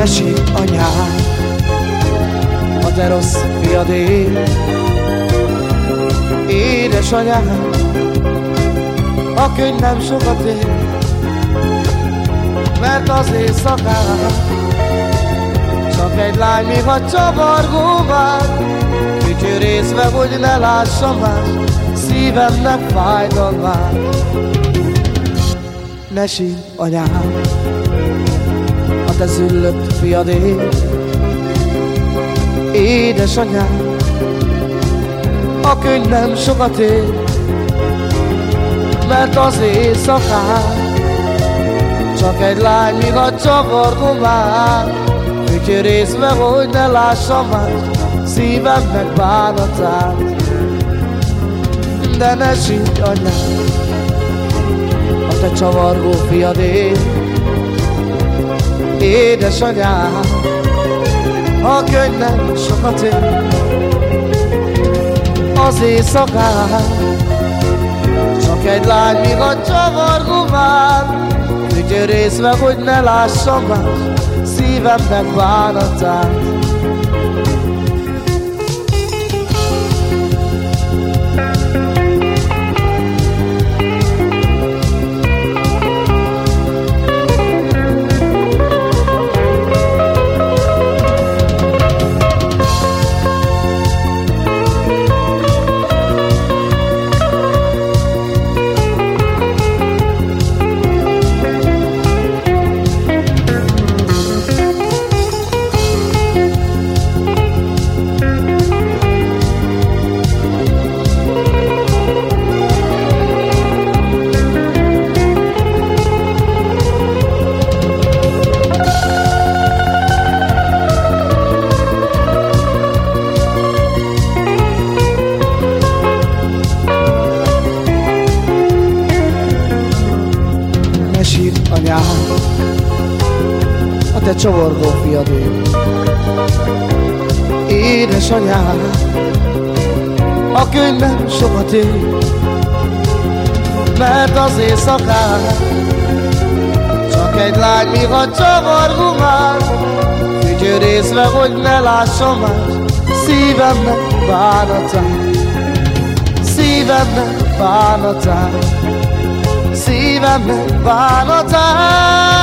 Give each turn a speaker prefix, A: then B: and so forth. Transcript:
A: Édesi anyám, a te rossz fiadém, édesanyám, a könyv nem sokat ér, mert az éjszakán csak egy lány, mi a csavargó vár, kicsőrészve, hogy ne lássa más, szívemnek fájdalmát. Ne sír, anyám! Te züllött fiadé, édesanyám, a könyv nem sokat ér, mert az éjszakán csak egy lány, míg a csavargó vár, részve, hogy ne lássam már szívemnek bánatát. De ne sígy, anyám, a te csavargó fiadé, édesanyám, a könyv nem sokat ér, az éjszakán, csak egy lány, míg a csavargó vár, részve, hogy ne lássam már szívemnek bánatát. Anyám, a te csavargó fiadé. Édesanyám, a könyv nem sokat ér, mert az éjszakán csak egy lány, mi a csavargó már, részve, hogy ne lássam már. Szívemnek bánatát, szívemnek bánatát szívemnek bánatát.